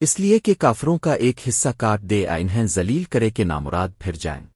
اس لیے کہ کافروں کا ایک حصہ کاٹ دے انہیں ذلیل کرے کہ نامراد پھر جائیں۔